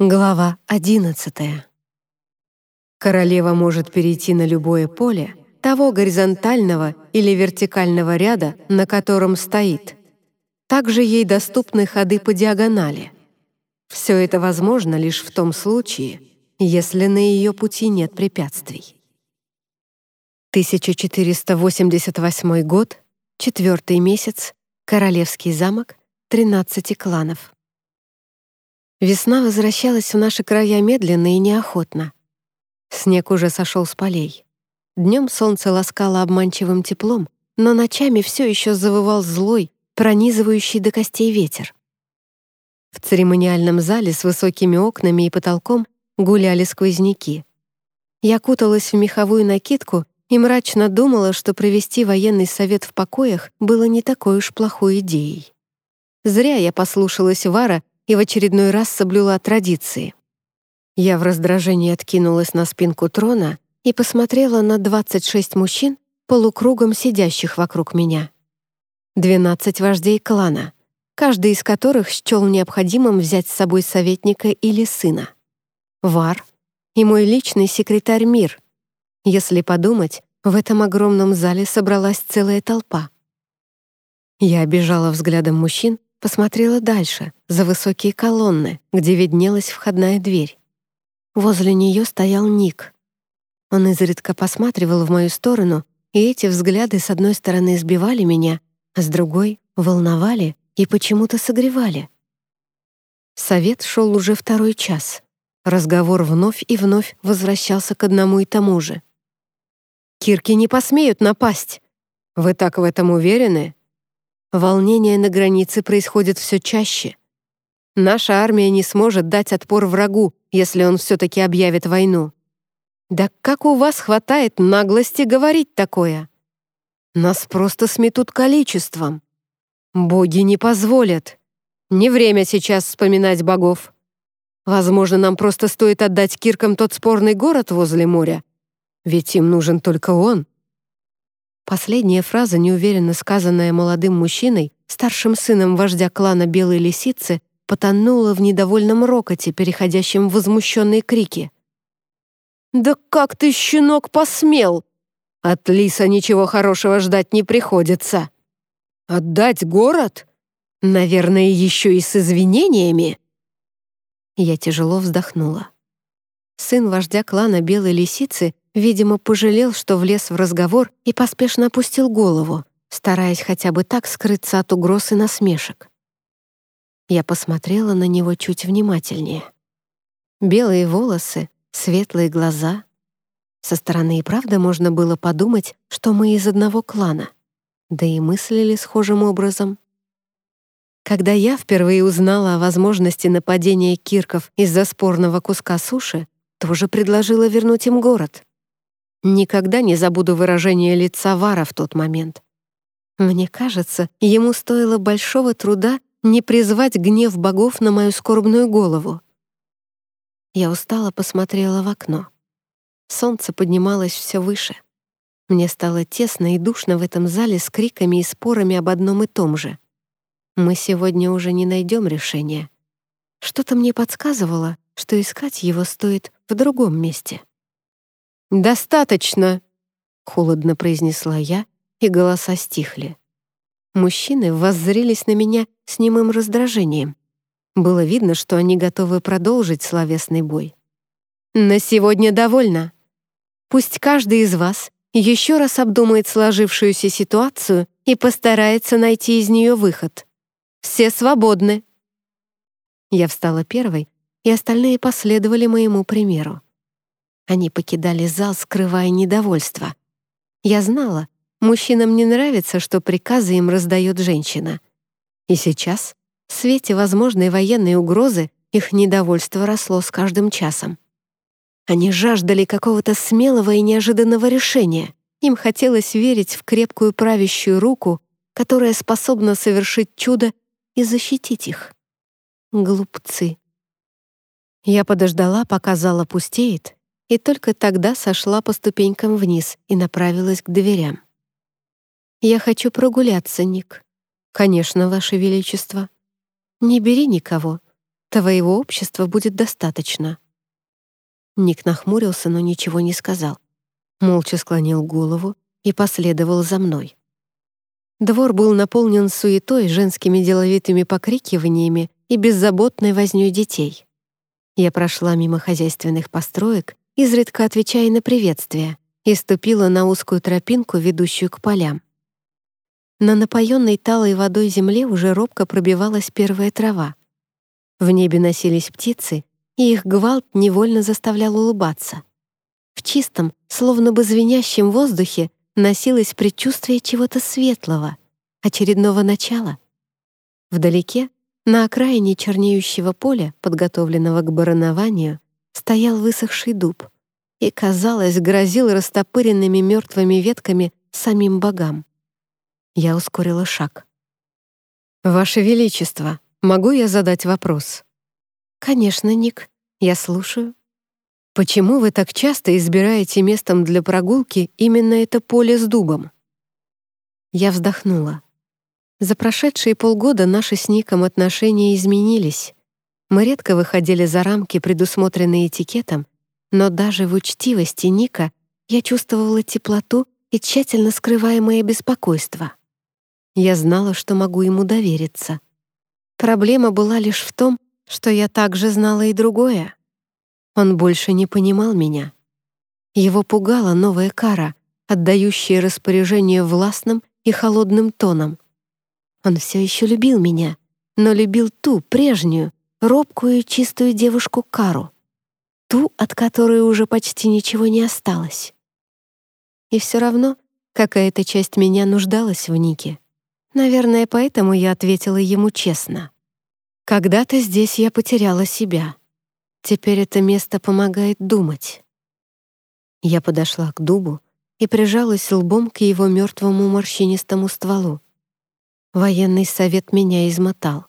Глава 11. Королева может перейти на любое поле того горизонтального или вертикального ряда, на котором стоит. Также ей доступны ходы по диагонали. Все это возможно лишь в том случае, если на ее пути нет препятствий. 1488 год, четвертый месяц, Королевский замок, 13 кланов. Весна возвращалась в наши края медленно и неохотно. Снег уже сошел с полей. Днем солнце ласкало обманчивым теплом, но ночами все еще завывал злой, пронизывающий до костей ветер. В церемониальном зале с высокими окнами и потолком гуляли сквозняки. Я куталась в меховую накидку и мрачно думала, что провести военный совет в покоях было не такой уж плохой идеей. Зря я послушалась Вара и в очередной раз соблюла традиции. Я в раздражении откинулась на спинку трона и посмотрела на 26 мужчин, полукругом сидящих вокруг меня. 12 вождей клана, каждый из которых счел необходимым взять с собой советника или сына. Вар и мой личный секретарь Мир. Если подумать, в этом огромном зале собралась целая толпа. Я обижала взглядом мужчин, посмотрела дальше, за высокие колонны, где виднелась входная дверь. Возле нее стоял Ник. Он изредка посматривал в мою сторону, и эти взгляды с одной стороны сбивали меня, а с другой — волновали и почему-то согревали. Совет шел уже второй час. Разговор вновь и вновь возвращался к одному и тому же. «Кирки не посмеют напасть. Вы так в этом уверены?» Волнение на границе происходит все чаще. Наша армия не сможет дать отпор врагу, если он все-таки объявит войну. Да как у вас хватает наглости говорить такое? Нас просто сметут количеством. Боги не позволят. Не время сейчас вспоминать богов. Возможно, нам просто стоит отдать киркам тот спорный город возле моря. Ведь им нужен только он. Последняя фраза, неуверенно сказанная молодым мужчиной, старшим сыном вождя клана Белой Лисицы, потонула в недовольном рокоте, переходящем в возмущенные крики. «Да как ты, щенок, посмел? От лиса ничего хорошего ждать не приходится. Отдать город? Наверное, еще и с извинениями?» Я тяжело вздохнула. Сын вождя клана Белой Лисицы Видимо, пожалел, что влез в разговор и поспешно опустил голову, стараясь хотя бы так скрыться от угроз и насмешек. Я посмотрела на него чуть внимательнее. Белые волосы, светлые глаза. Со стороны и правда можно было подумать, что мы из одного клана. Да и мыслили схожим образом. Когда я впервые узнала о возможности нападения кирков из-за спорного куска суши, тоже предложила вернуть им город. Никогда не забуду выражение лица Вара в тот момент. Мне кажется, ему стоило большого труда не призвать гнев богов на мою скорбную голову. Я устало посмотрела в окно. Солнце поднималось все выше. Мне стало тесно и душно в этом зале с криками и спорами об одном и том же. Мы сегодня уже не найдем решения. Что-то мне подсказывало, что искать его стоит в другом месте. «Достаточно!» — холодно произнесла я, и голоса стихли. Мужчины воззрелись на меня с немым раздражением. Было видно, что они готовы продолжить словесный бой. «На сегодня довольно. Пусть каждый из вас еще раз обдумает сложившуюся ситуацию и постарается найти из нее выход. Все свободны». Я встала первой, и остальные последовали моему примеру. Они покидали зал, скрывая недовольство. Я знала, мужчинам не нравится, что приказы им раздает женщина. И сейчас, в свете возможной военной угрозы, их недовольство росло с каждым часом. Они жаждали какого-то смелого и неожиданного решения. Им хотелось верить в крепкую правящую руку, которая способна совершить чудо и защитить их. Глупцы. Я подождала, пока зал опустеет, и только тогда сошла по ступенькам вниз и направилась к дверям. «Я хочу прогуляться, Ник». «Конечно, Ваше Величество». «Не бери никого. Твоего общества будет достаточно». Ник нахмурился, но ничего не сказал. Молча склонил голову и последовал за мной. Двор был наполнен суетой, женскими деловитыми покрикиваниями и беззаботной вознёй детей. Я прошла мимо хозяйственных построек, изредка отвечая на приветствия, и ступила на узкую тропинку, ведущую к полям. На напоенной талой водой земле уже робко пробивалась первая трава. В небе носились птицы, и их гвалт невольно заставлял улыбаться. В чистом, словно бы звенящем воздухе носилось предчувствие чего-то светлого, очередного начала. Вдалеке, на окраине чернеющего поля, подготовленного к баронованию, стоял высохший дуб и, казалось, грозил растопыренными мертвыми ветками самим богам. Я ускорила шаг. «Ваше Величество, могу я задать вопрос?» «Конечно, Ник, я слушаю». «Почему вы так часто избираете местом для прогулки именно это поле с дубом?» Я вздохнула. За прошедшие полгода наши с Ником отношения изменились. Мы редко выходили за рамки, предусмотренные этикетом, но даже в учтивости Ника я чувствовала теплоту и тщательно скрываемое беспокойство. Я знала, что могу ему довериться. Проблема была лишь в том, что я также знала и другое. Он больше не понимал меня. Его пугала новая кара, отдающая распоряжение властным и холодным тоном. Он все еще любил меня, но любил ту, прежнюю, робкую чистую девушку Кару. Ту, от которой уже почти ничего не осталось. И все равно какая-то часть меня нуждалась в Нике. Наверное, поэтому я ответила ему честно. Когда-то здесь я потеряла себя. Теперь это место помогает думать. Я подошла к дубу и прижалась лбом к его мертвому морщинистому стволу. Военный совет меня измотал.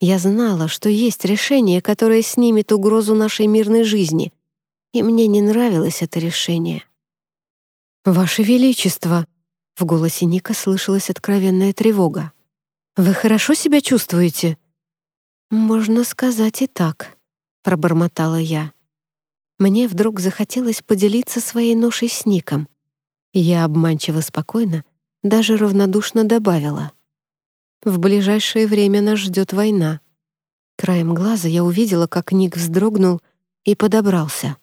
Я знала, что есть решение, которое снимет угрозу нашей мирной жизни, и мне не нравилось это решение. «Ваше Величество!» — в голосе Ника слышалась откровенная тревога. «Вы хорошо себя чувствуете?» «Можно сказать и так», — пробормотала я. Мне вдруг захотелось поделиться своей ношей с Ником. Я обманчиво спокойно, даже равнодушно добавила. «В ближайшее время нас ждет война». Краем глаза я увидела, как Ник вздрогнул и подобрался.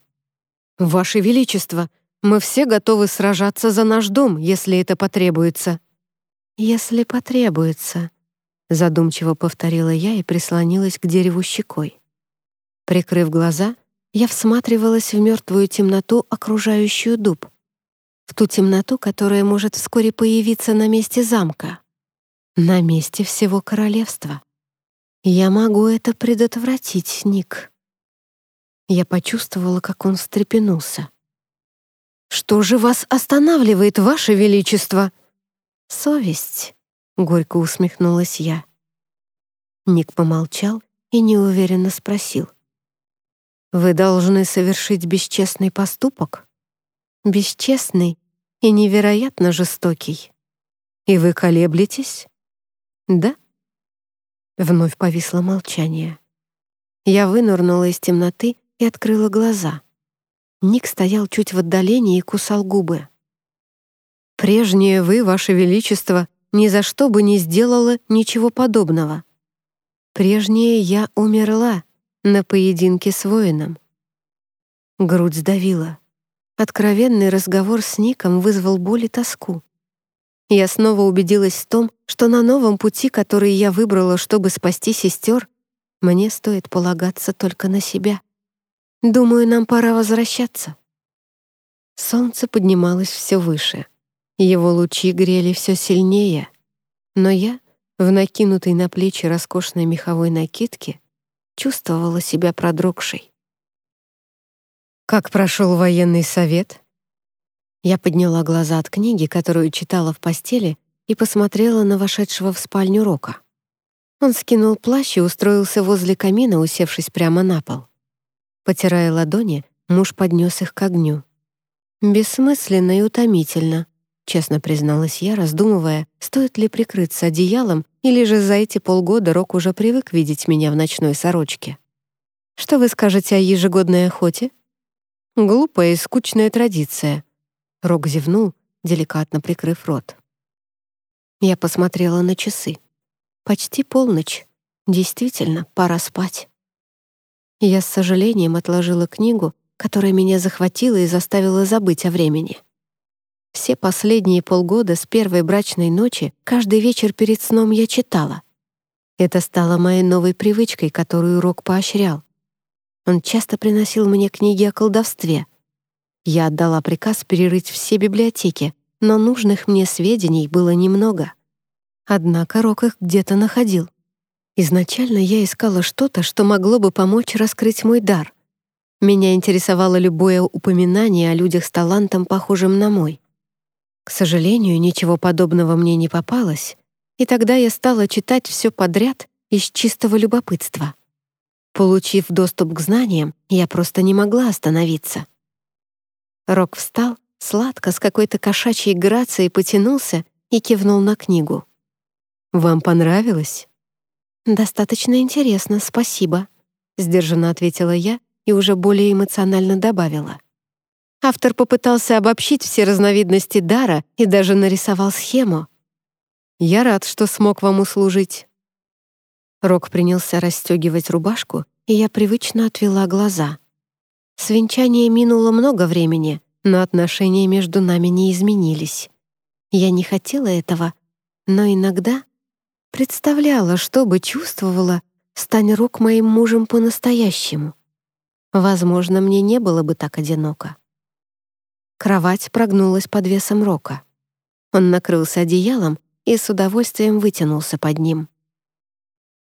«Ваше Величество, мы все готовы сражаться за наш дом, если это потребуется». «Если потребуется», Задумчиво повторила я и прислонилась к дереву щекой. Прикрыв глаза, я всматривалась в мертвую темноту, окружающую дуб. В ту темноту, которая может вскоре появиться на месте замка. На месте всего королевства. Я могу это предотвратить, Ник. Я почувствовала, как он встрепенулся. «Что же вас останавливает, Ваше Величество?» «Совесть», — горько усмехнулась я. Ник помолчал и неуверенно спросил. «Вы должны совершить бесчестный поступок? Бесчестный и невероятно жестокий. И вы колеблетесь? Да?» Вновь повисло молчание. Я вынырнула из темноты и открыла глаза. Ник стоял чуть в отдалении и кусал губы. «Прежнее вы, Ваше Величество, ни за что бы не сделала ничего подобного. Прежняя я умерла на поединке с воином. Грудь сдавила. Откровенный разговор с Ником вызвал боль и тоску. Я снова убедилась в том, что на новом пути, который я выбрала, чтобы спасти сестер, мне стоит полагаться только на себя. Думаю, нам пора возвращаться. Солнце поднималось все выше — его лучи грели все сильнее, но я, в накинутой на плечи роскошной меховой накидке, чувствовала себя продрогшей. «Как прошел военный совет?» Я подняла глаза от книги, которую читала в постели, и посмотрела на вошедшего в спальню Рока. Он скинул плащ и устроился возле камина, усевшись прямо на пол. Потирая ладони, муж поднес их к огню. Бессмысленно и утомительно, честно призналась я, раздумывая, стоит ли прикрыться одеялом, или же за эти полгода Рок уже привык видеть меня в ночной сорочке. «Что вы скажете о ежегодной охоте?» «Глупая и скучная традиция». Рок зевнул, деликатно прикрыв рот. Я посмотрела на часы. Почти полночь. Действительно, пора спать. Я с сожалением отложила книгу, которая меня захватила и заставила забыть о времени. Все последние полгода с первой брачной ночи каждый вечер перед сном я читала. Это стало моей новой привычкой, которую Рок поощрял. Он часто приносил мне книги о колдовстве. Я отдала приказ перерыть все библиотеки, но нужных мне сведений было немного. Однако Рок их где-то находил. Изначально я искала что-то, что могло бы помочь раскрыть мой дар. Меня интересовало любое упоминание о людях с талантом, похожим на мой. К сожалению, ничего подобного мне не попалось, и тогда я стала читать все подряд из чистого любопытства. Получив доступ к знаниям, я просто не могла остановиться. Рок встал, сладко, с какой-то кошачьей грацией потянулся и кивнул на книгу. «Вам понравилось?» «Достаточно интересно, спасибо», — сдержанно ответила я и уже более эмоционально добавила. Автор попытался обобщить все разновидности дара и даже нарисовал схему. «Я рад, что смог вам услужить». Рок принялся расстегивать рубашку, и я привычно отвела глаза. С венчания минуло много времени, но отношения между нами не изменились. Я не хотела этого, но иногда представляла, что бы чувствовала, стань Рок моим мужем по-настоящему. Возможно, мне не было бы так одиноко. Кровать прогнулась под весом Рока. Он накрылся одеялом и с удовольствием вытянулся под ним.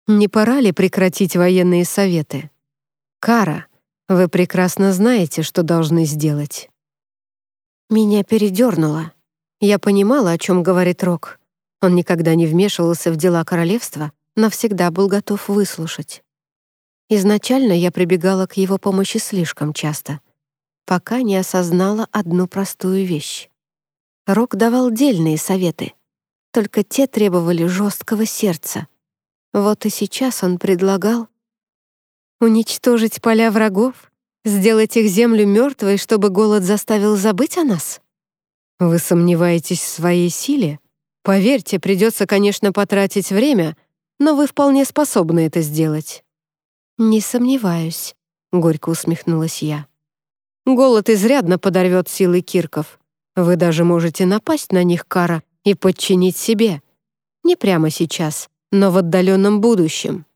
«Не пора ли прекратить военные советы? Кара, вы прекрасно знаете, что должны сделать». Меня передернуло. Я понимала, о чем говорит Рок. Он никогда не вмешивался в дела королевства, но всегда был готов выслушать. Изначально я прибегала к его помощи слишком часто — пока не осознала одну простую вещь. Рок давал дельные советы, только те требовали жесткого сердца. Вот и сейчас он предлагал уничтожить поля врагов, сделать их землю мертвой, чтобы голод заставил забыть о нас? Вы сомневаетесь в своей силе? Поверьте, придется, конечно, потратить время, но вы вполне способны это сделать. Не сомневаюсь, горько усмехнулась я. Голод изрядно подорвет силы кирков. Вы даже можете напасть на них, Кара, и подчинить себе. Не прямо сейчас, но в отдаленном будущем.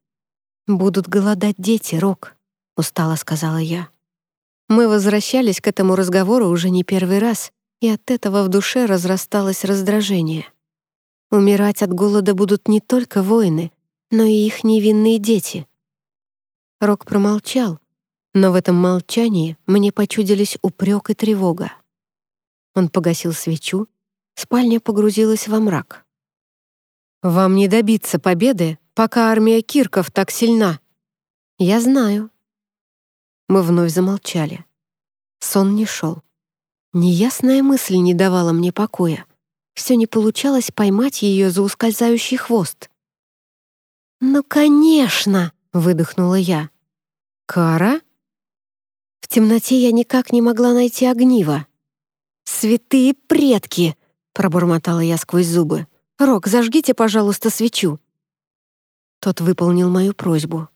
«Будут голодать дети, Рок», — устало сказала я. Мы возвращались к этому разговору уже не первый раз, и от этого в душе разрасталось раздражение. Умирать от голода будут не только воины, но и их невинные дети. Рок промолчал, но в этом молчании мне почудились упрек и тревога. Он погасил свечу, спальня погрузилась во мрак. «Вам не добиться победы, пока армия Кирков так сильна. Я знаю». Мы вновь замолчали. Сон не шел. Неясная мысль не давала мне покоя. Все не получалось поймать ее за ускользающий хвост. «Ну, конечно!» — выдохнула я. «Кара?» В темноте я никак не могла найти огнива. «Святые предки!» — пробормотала я сквозь зубы. «Рок, зажгите, пожалуйста, свечу». Тот выполнил мою просьбу.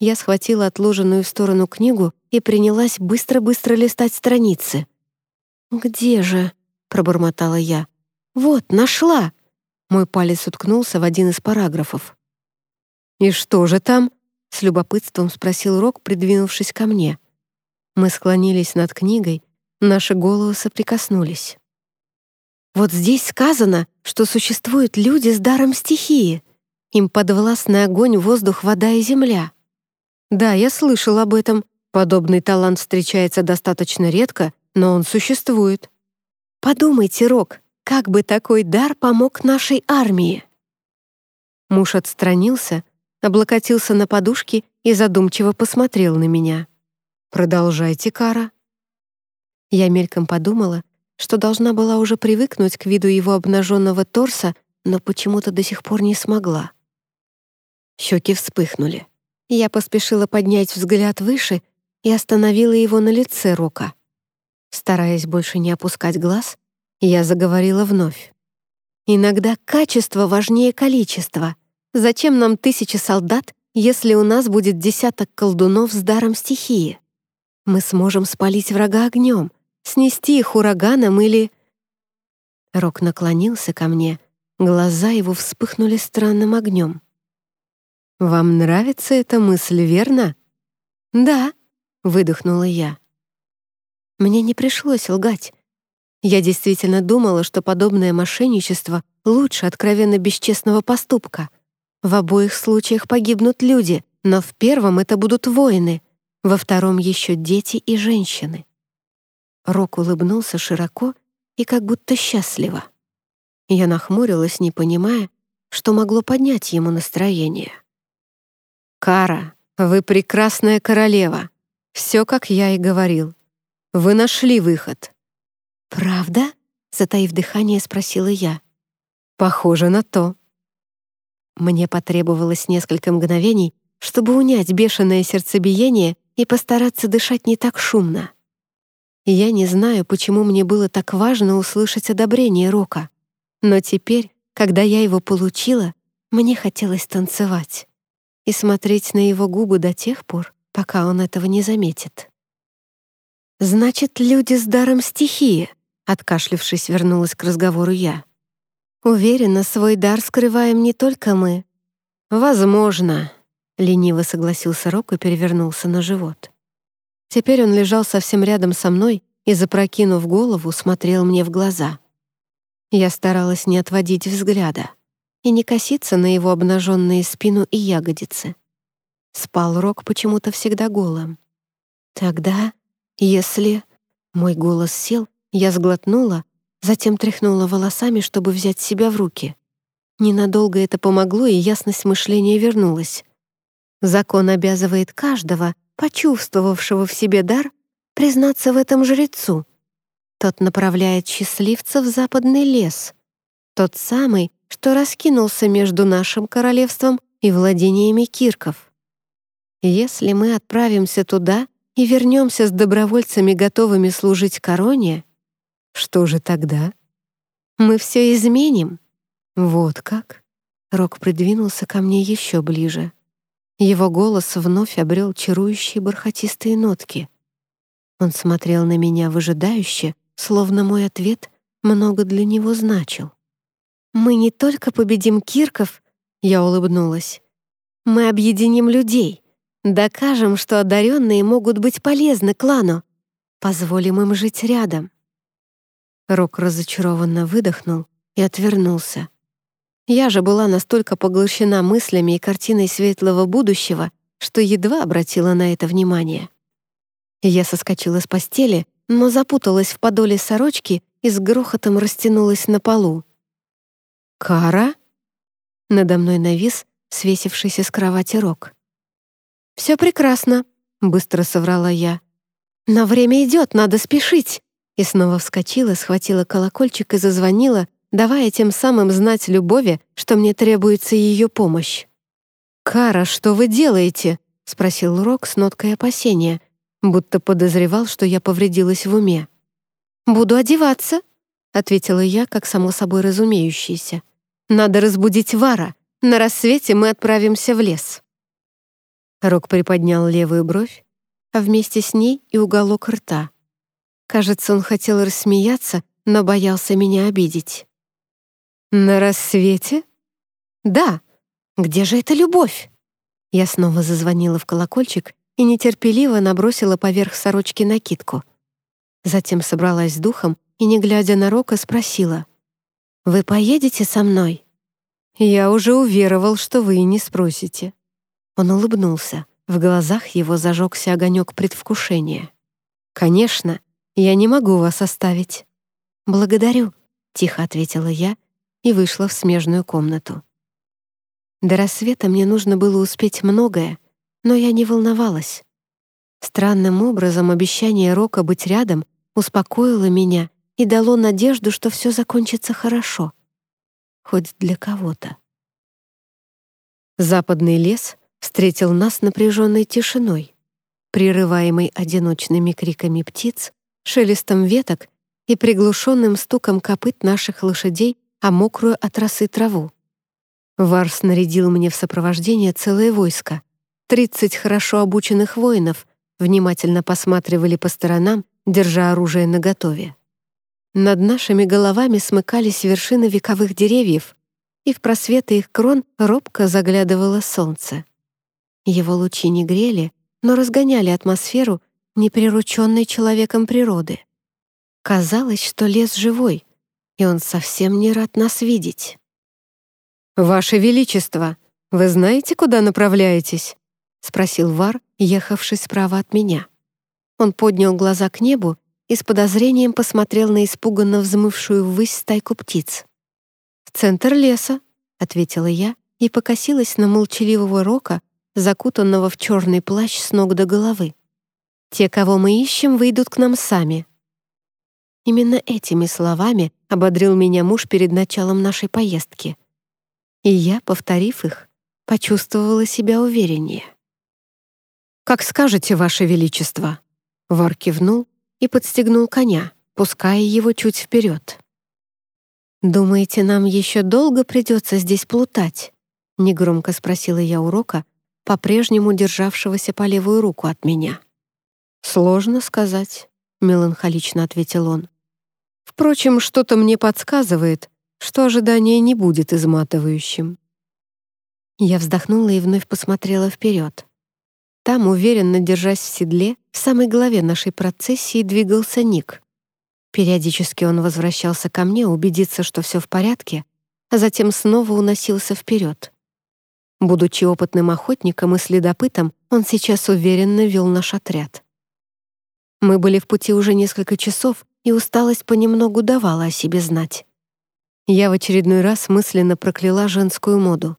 Я схватила отложенную в сторону книгу и принялась быстро-быстро листать страницы. «Где же?» — пробормотала я. «Вот, нашла!» Мой палец уткнулся в один из параграфов. «И что же там?» — с любопытством спросил Рок, придвинувшись ко мне. Мы склонились над книгой, наши головы соприкоснулись. Вот здесь сказано, что существуют люди с даром стихии. Им подвластный огонь, воздух, вода и земля. Да, я слышал об этом. Подобный талант встречается достаточно редко, но он существует. Подумайте, Рок, как бы такой дар помог нашей армии? Муж отстранился, облокотился на подушки и задумчиво посмотрел на меня. «Продолжайте, Кара». Я мельком подумала, что должна была уже привыкнуть к виду его обнаженного торса, но почему-то до сих пор не смогла. Щеки вспыхнули. Я поспешила поднять взгляд выше и остановила его на лице Рока. Стараясь больше не опускать глаз, я заговорила вновь. «Иногда качество важнее количества. Зачем нам тысячи солдат, если у нас будет десяток колдунов с даром стихии? Мы сможем спалить врага огнем, снести их ураганом или...» Рок наклонился ко мне, глаза его вспыхнули странным огнем. «Вам нравится эта мысль, верно?» «Да», — выдохнула я. Мне не пришлось лгать. Я действительно думала, что подобное мошенничество лучше откровенно бесчестного поступка. В обоих случаях погибнут люди, но в первом это будут воины, во втором еще дети и женщины. Рок улыбнулся широко и как будто счастливо. Я нахмурилась, не понимая, что могло поднять ему настроение. «Кара, вы прекрасная королева. Все, как я и говорил. Вы нашли выход». «Правда?» — затаив дыхание, спросила я. «Похоже на то». Мне потребовалось несколько мгновений, чтобы унять бешеное сердцебиение и постараться дышать не так шумно. Я не знаю, почему мне было так важно услышать одобрение Рока, но теперь, когда я его получила, мне хотелось танцевать и смотреть на его губы до тех пор, пока он этого не заметит. «Значит, люди с даром стихии», — откашлившись, вернулась к разговору я. «Уверена, свой дар скрываем не только мы». «Возможно», — лениво согласился Рок и перевернулся на живот. Теперь он лежал совсем рядом со мной и, запрокинув голову, смотрел мне в глаза. Я старалась не отводить взгляда и не коситься на его обнаженные спину и ягодицы. Спал Рок почему-то всегда голым. Тогда, если... Мой голос сел, я сглотнула, затем тряхнула волосами, чтобы взять себя в руки. Ненадолго это помогло, и ясность мышления вернулась. Закон обязывает каждого, почувствовавшего в себе дар, признаться в этом жрецу. Тот направляет счастливца в западный лес. Тот самый, что раскинулся между нашим королевством и владениями кирков. Если мы отправимся туда и вернемся с добровольцами, готовыми служить короне, что же тогда? Мы все изменим. Вот как? Рок придвинулся ко мне еще ближе. Его голос вновь обрел чарующие бархатистые нотки. Он смотрел на меня выжидающе, словно мой ответ много для него значил. «Мы не только победим Кирков», — я улыбнулась. «Мы объединим людей, докажем, что одаренные могут быть полезны клану, позволим им жить рядом». Рок разочарованно выдохнул и отвернулся. Я же была настолько поглощена мыслями и картиной светлого будущего, что едва обратила на это внимание. Я соскочила с постели, но запуталась в подоле сорочки и с грохотом растянулась на полу. «Кара?» Надо мной навис свесившийся с кровати рог. «Все прекрасно», — быстро соврала я. «Но время идет, надо спешить!» И снова вскочила, схватила колокольчик и зазвонила, давая тем самым знать Любови, что мне требуется ее помощь. «Кара, что вы делаете?» — спросил Рок с ноткой опасения, будто подозревал, что я повредилась в уме. «Буду одеваться», — ответила я, как само собой разумеющееся. «Надо разбудить Вара. На рассвете мы отправимся в лес». Рок приподнял левую бровь, а вместе с ней и уголок рта. Кажется, он хотел рассмеяться, но боялся меня обидеть. «На рассвете?» «Да. Где же эта любовь?» Я снова зазвонила в колокольчик и нетерпеливо набросила поверх сорочки накидку. Затем собралась с духом и, не глядя на Рока, спросила. «Вы поедете со мной?» «Я уже уверовал, что вы и не спросите». Он улыбнулся. В глазах его зажегся огонек предвкушения. «Конечно, я не могу вас оставить». «Благодарю», — тихо ответила я и вышла в смежную комнату. До рассвета мне нужно было успеть многое, но я не волновалась. Странным образом обещание Рока быть рядом успокоило меня и дало надежду, что все закончится хорошо. Хоть для кого-то. Западный лес встретил нас напряженной тишиной, прерываемой одиночными криками птиц, шелестом веток и приглушенным стуком копыт наших лошадей о мокрую от росы траву. Варс нарядил мне в сопровождение целое войско. Тридцать хорошо обученных воинов внимательно посматривали по сторонам, держа оружие наготове. Над нашими головами смыкались вершины вековых деревьев, и в просветы их крон робко заглядывало солнце. Его лучи не грели, но разгоняли атмосферу, неприрученной человеком природы. Казалось, что лес живой, и он совсем не рад нас видеть. «Ваше Величество, вы знаете, куда направляетесь?» — спросил Вар, ехавший справа от меня. Он поднял глаза к небу и с подозрением посмотрел на испуганно взмывшую ввысь стайку птиц. «В центр леса», — ответила я и покосилась на молчаливого Рока, закутанного в черный плащ с ног до головы. «Те, кого мы ищем, выйдут к нам сами». Именно этими словами ободрил меня муж перед началом нашей поездки — и я, повторив их, почувствовала себя увереннее. «Как скажете, Ваше Величество!» Вар кивнул и подстегнул коня, пуская его чуть вперед. «Думаете, нам еще долго придется здесь плутать?» — негромко спросила я урока, по-прежнему державшегося по левую руку от меня. «Сложно сказать», — меланхолично ответил он. «Впрочем, что-то мне подсказывает, что ожидание не будет изматывающим. Я вздохнула и вновь посмотрела вперед. Там, уверенно держась в седле, в самой голове нашей процессии двигался Ник. Периодически он возвращался ко мне убедиться, что все в порядке, а затем снова уносился вперед. Будучи опытным охотником и следопытом, он сейчас уверенно вел наш отряд. Мы были в пути уже несколько часов, и усталость понемногу давала о себе знать. Я в очередной раз мысленно прокляла женскую моду.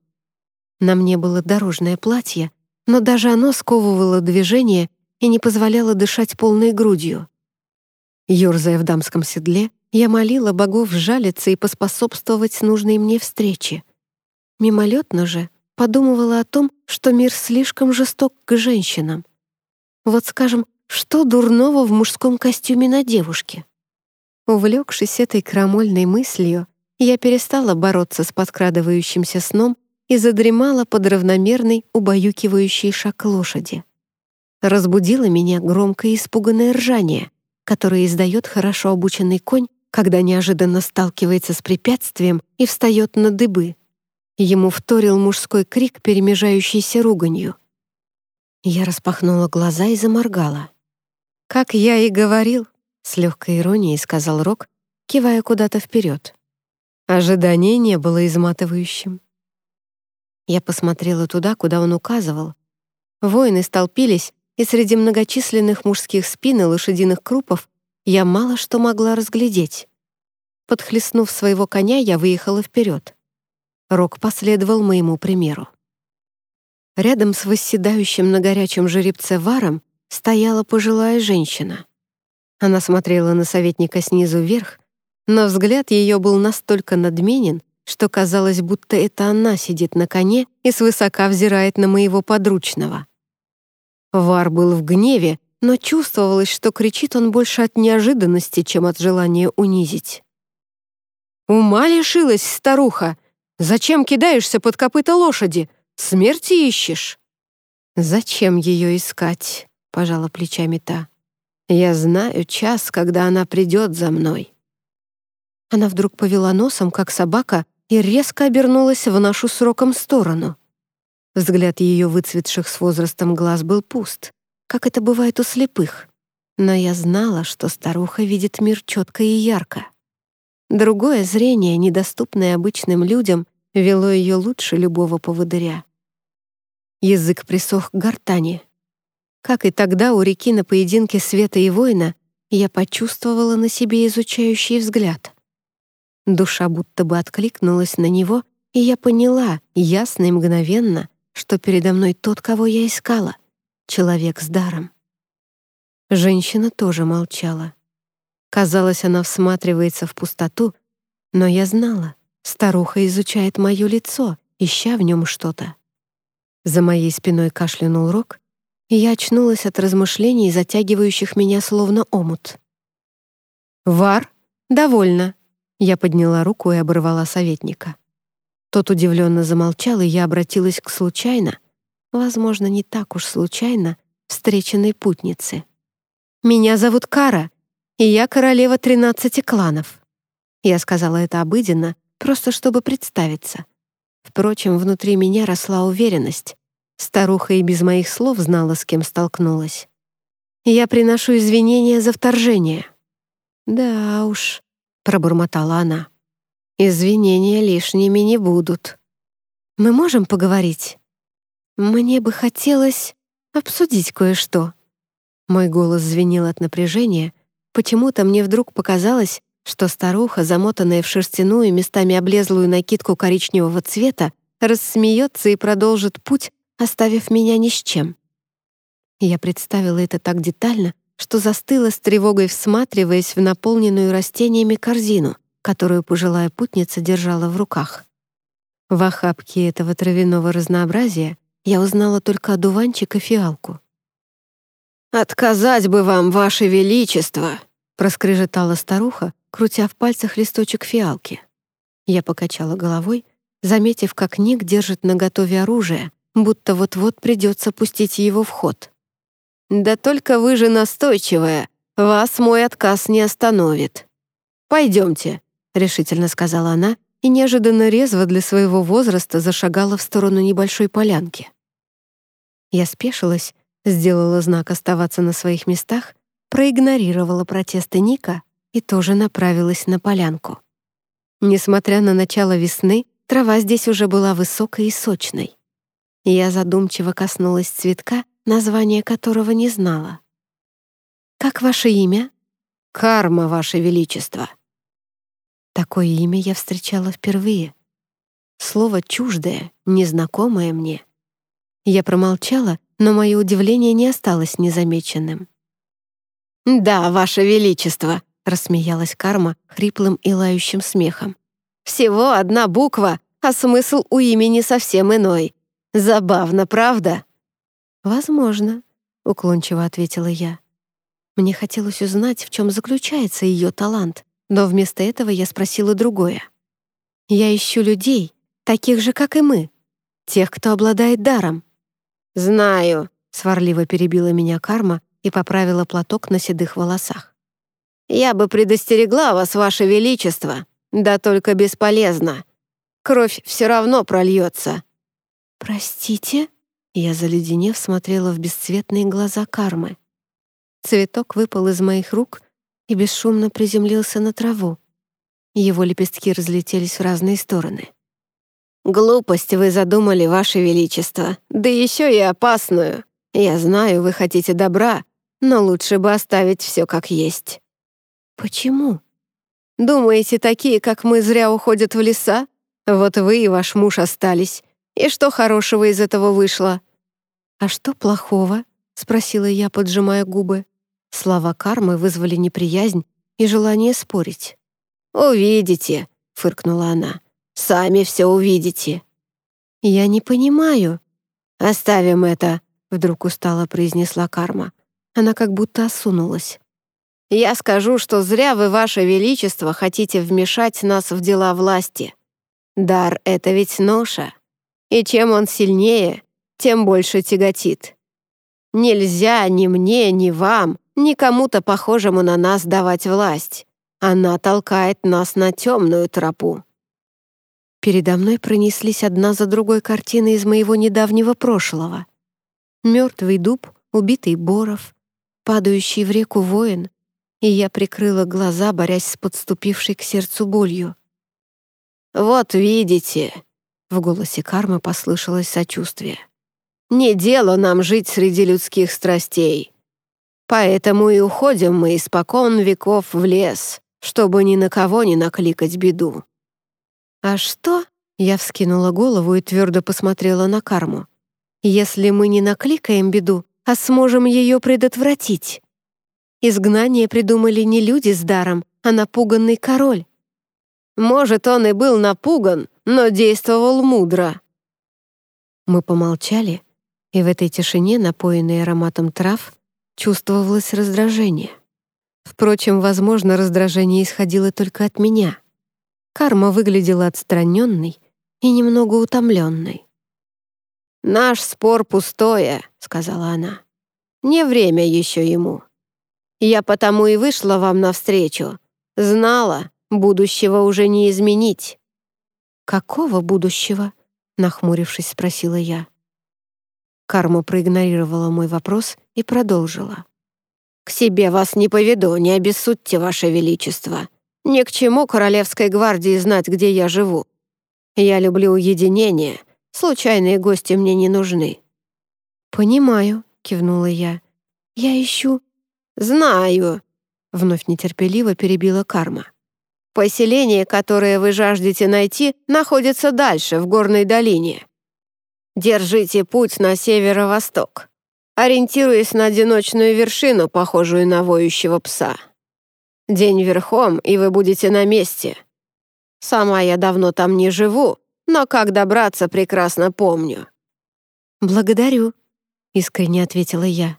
На мне было дорожное платье, но даже оно сковывало движение и не позволяло дышать полной грудью. Ёрзая в дамском седле, я молила богов жалиться и поспособствовать нужной мне встрече. Мимолетно же подумывала о том, что мир слишком жесток к женщинам. Вот, скажем, что дурного в мужском костюме на девушке? Увлекшись этой крамольной мыслью, я перестала бороться с подкрадывающимся сном и задремала под равномерный, убаюкивающий шаг лошади. Разбудило меня громкое испуганное ржание, которое издает хорошо обученный конь, когда неожиданно сталкивается с препятствием и встает на дыбы. Ему вторил мужской крик, перемежающийся руганью. Я распахнула глаза и заморгала. «Как я и говорил», — с легкой иронией сказал Рок, кивая куда-то вперед. Ожидание не было изматывающим. Я посмотрела туда, куда он указывал. Воины столпились, и среди многочисленных мужских спин и лошадиных крупов я мало что могла разглядеть. Подхлестнув своего коня, я выехала вперед. Рок последовал моему примеру. Рядом с восседающим на горячем жеребце варом стояла пожилая женщина. Она смотрела на советника снизу вверх, но взгляд ее был настолько надменен, что казалось, будто это она сидит на коне и свысока взирает на моего подручного. Вар был в гневе, но чувствовалось, что кричит он больше от неожиданности, чем от желания унизить. «Ума лишилась, старуха! Зачем кидаешься под копыта лошади? Смерти ищешь?» «Зачем ее искать?» — пожала плечами та. «Я знаю час, когда она придет за мной». Она вдруг повела носом, как собака, и резко обернулась в нашу сроком сторону. Взгляд ее выцветших с возрастом глаз был пуст, как это бывает у слепых. Но я знала, что старуха видит мир четко и ярко. Другое зрение, недоступное обычным людям, вело ее лучше любого поводыря. Язык присох к гортани. Как и тогда у реки на поединке света и воина, я почувствовала на себе изучающий взгляд. Душа будто бы откликнулась на него, и я поняла, ясно и мгновенно, что передо мной тот, кого я искала — человек с даром. Женщина тоже молчала. Казалось, она всматривается в пустоту, но я знала, старуха изучает мое лицо, ища в нем что-то. За моей спиной кашлянул Рок, и я очнулась от размышлений, затягивающих меня словно омут. «Вар? Довольно!» Я подняла руку и оборвала советника. Тот удивленно замолчал, и я обратилась к случайно, возможно, не так уж случайно, встреченной путнице. «Меня зовут Кара, и я королева тринадцати кланов». Я сказала это обыденно, просто чтобы представиться. Впрочем, внутри меня росла уверенность. Старуха и без моих слов знала, с кем столкнулась. «Я приношу извинения за вторжение». «Да уж», — пробормотала она. «Извинения лишними не будут. Мы можем поговорить? Мне бы хотелось обсудить кое-что». Мой голос звенел от напряжения. Почему-то мне вдруг показалось, что старуха, замотанная в шерстяную, местами облезлую накидку коричневого цвета, рассмеется и продолжит путь, оставив меня ни с чем. Я представила это так детально, что застыла с тревогой, всматриваясь в наполненную растениями корзину, которую пожилая путница держала в руках. В охапке этого травяного разнообразия я узнала только одуванчик и фиалку. «Отказать бы вам, ваше величество!» проскрежетала старуха, крутя в пальцах листочек фиалки. Я покачала головой, заметив, как Ник держит наготове оружие, будто вот-вот придется пустить его в ход. «Да только вы же настойчивая, вас мой отказ не остановит. Пойдемте», — решительно сказала она и неожиданно резво для своего возраста зашагала в сторону небольшой полянки. Я спешилась, сделала знак оставаться на своих местах, проигнорировала протесты Ника и тоже направилась на полянку. Несмотря на начало весны, трава здесь уже была высокой и сочной. Я задумчиво коснулась цветка, название которого не знала. «Как ваше имя?» «Карма, ваше величество». Такое имя я встречала впервые. Слово чуждое, незнакомое мне. Я промолчала, но мое удивление не осталось незамеченным. «Да, ваше величество», — рассмеялась Карма хриплым и лающим смехом. «Всего одна буква, а смысл у имени совсем иной. Забавно, правда?» «Возможно», — уклончиво ответила я. Мне хотелось узнать, в чем заключается ее талант, но вместо этого я спросила другое. «Я ищу людей, таких же, как и мы, тех, кто обладает даром». «Знаю», — сварливо перебила меня карма и поправила платок на седых волосах. «Я бы предостерегла вас, ваше величество, да только бесполезно. Кровь все равно прольется». «Простите?» Я, заледенев, смотрела в бесцветные глаза кармы. Цветок выпал из моих рук и бесшумно приземлился на траву. Его лепестки разлетелись в разные стороны. «Глупость вы задумали, Ваше Величество, да еще и опасную. Я знаю, вы хотите добра, но лучше бы оставить все как есть». «Почему?» «Думаете, такие, как мы, зря уходят в леса? Вот вы и ваш муж остались. И что хорошего из этого вышло?» «А что плохого?» — спросила я, поджимая губы. Слова кармы вызвали неприязнь и желание спорить. «Увидите», — фыркнула она. «Сами все увидите». «Я не понимаю». «Оставим это», — вдруг устало произнесла карма. Она как будто осунулась. «Я скажу, что зря вы, ваше величество, хотите вмешать нас в дела власти. Дар — это ведь ноша. И чем он сильнее, тем больше тяготит. Нельзя ни мне, ни вам, ни кому-то похожему на нас давать власть. Она толкает нас на темную тропу. Передо мной пронеслись одна за другой картины из моего недавнего прошлого. Мертвый дуб, убитый боров, падающий в реку воин, и я прикрыла глаза, борясь с подступившей к сердцу болью. «Вот видите», — в голосе кармы послышалось сочувствие. «Не дело нам жить среди людских страстей. Поэтому и уходим мы испокон веков в лес, чтобы ни на кого не накликать беду». «А что?» — я вскинула голову и твердо посмотрела на карму. «Если мы не накликаем беду, а сможем ее предотвратить?» Изгнание придумали не люди с даром, а напуганный король. Может, он и был напуган, но действовал мудро. Мы помолчали, и в этой тишине, напоенной ароматом трав, чувствовалось раздражение. Впрочем, возможно, раздражение исходило только от меня. Карма выглядела отстраненной и немного утомленной. «Наш спор пустое», — сказала она. «Не время еще ему. Я потому и вышла вам навстречу. Знала, будущего уже не изменить». «Какого будущего?» — нахмурившись, спросила я. Карма проигнорировала мой вопрос и продолжила. «К себе вас не поведу, не обессудьте, Ваше Величество. Ни к чему Королевской гвардии знать, где я живу. Я люблю уединение, случайные гости мне не нужны». «Понимаю», — кивнула я. «Я ищу...» «Знаю», — вновь нетерпеливо перебила Карма. «Поселение, которое вы жаждете найти, находится дальше, в горной долине. Держите путь на северо-восток, ориентируясь на одиночную вершину, похожую на воющего пса. День верхом, и вы будете на месте. Сама я давно там не живу, но как добраться, прекрасно помню». «Благодарю», — искренне ответила я.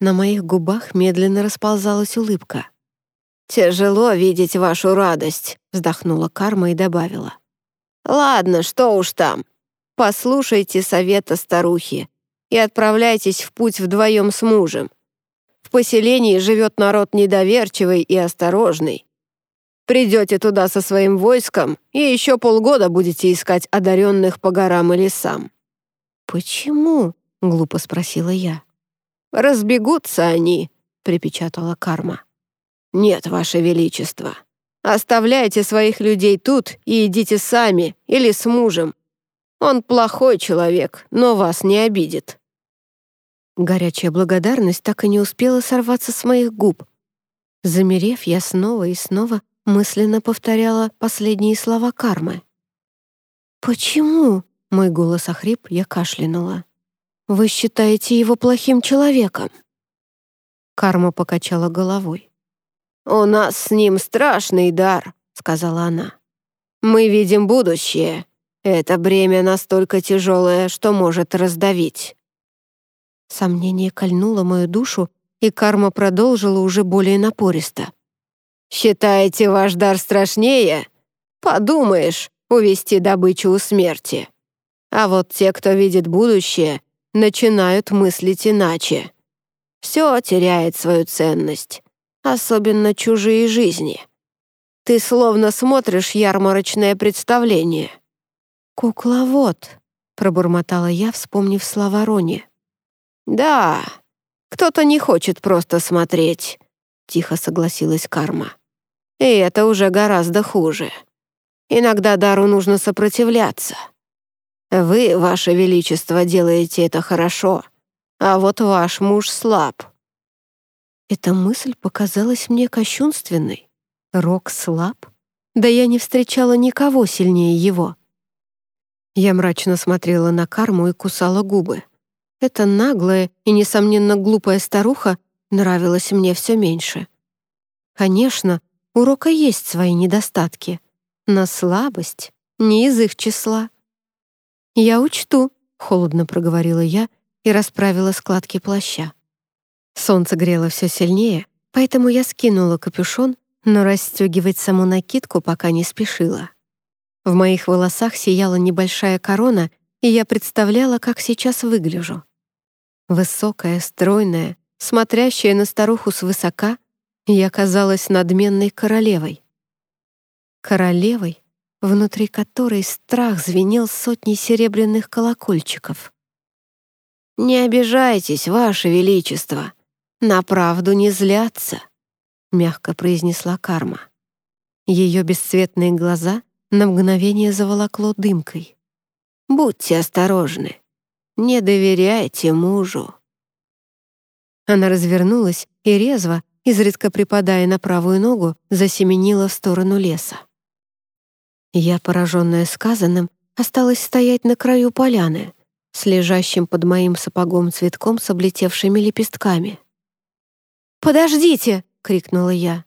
На моих губах медленно расползалась улыбка. «Тяжело видеть вашу радость», — вздохнула Карма и добавила. «Ладно, что уж там. Послушайте совета старухи и отправляйтесь в путь вдвоем с мужем. В поселении живет народ недоверчивый и осторожный. Придете туда со своим войском и еще полгода будете искать одаренных по горам и лесам». «Почему?» — глупо спросила я. «Разбегутся они», — припечатала карма. «Нет, Ваше Величество. Оставляйте своих людей тут и идите сами или с мужем. Он плохой человек, но вас не обидит». Горячая благодарность так и не успела сорваться с моих губ. Замерев, я снова и снова мысленно повторяла последние слова кармы. «Почему?» — мой голос охрип, я кашлянула. «Вы считаете его плохим человеком?» Карма покачала головой. «У нас с ним страшный дар», — сказала она. «Мы видим будущее. Это бремя настолько тяжелое, что может раздавить». Сомнение кольнуло мою душу, и карма продолжила уже более напористо. «Считаете ваш дар страшнее? Подумаешь, увести добычу у смерти. А вот те, кто видит будущее, начинают мыслить иначе. Все теряет свою ценность, особенно чужие жизни. Ты словно смотришь ярмарочное представление». «Кукловод», — пробормотала я, вспомнив слова Рони. «Да, кто-то не хочет просто смотреть», — тихо согласилась Карма. «И это уже гораздо хуже. Иногда дару нужно сопротивляться. Вы, Ваше Величество, делаете это хорошо, а вот ваш муж слаб». Эта мысль показалась мне кощунственной. Рок слаб? Да я не встречала никого сильнее его. Я мрачно смотрела на карму и кусала губы. Эта наглая и, несомненно, глупая старуха нравилась мне все меньше. Конечно, у Рока есть свои недостатки, но слабость не из их числа. «Я учту», — холодно проговорила я и расправила складки плаща. Солнце грело все сильнее, поэтому я скинула капюшон, но расстегивать саму накидку пока не спешила. В моих волосах сияла небольшая корона, и я представляла, как сейчас выгляжу. Высокая, стройная, смотрящая на старуху свысока, я казалась надменной королевой. Королевой, внутри которой страх звенел сотней серебряных колокольчиков. «Не обижайтесь, Ваше Величество, на правду не злятся», — мягко произнесла карма. Ее бесцветные глаза — на мгновение заволокло дымкой. «Будьте осторожны. Не доверяйте мужу». Она развернулась и резво, изредка припадая на правую ногу, засеменила в сторону леса. Я, пораженная сказанным, осталась стоять на краю поляны, с лежащим под моим сапогом цветком с облетевшими лепестками. «Подождите!» — крикнула я.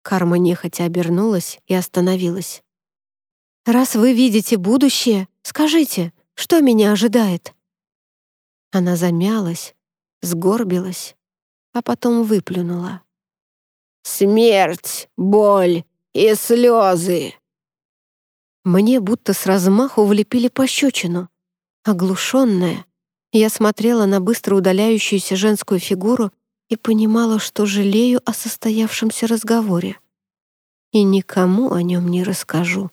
Карма нехотя обернулась и остановилась. «Раз вы видите будущее, скажите, что меня ожидает?» Она замялась, сгорбилась, а потом выплюнула. «Смерть, боль и слезы!» Мне будто с размаху влепили пощечину. Оглушенная, я смотрела на быстро удаляющуюся женскую фигуру и понимала, что жалею о состоявшемся разговоре. И никому о нем не расскажу.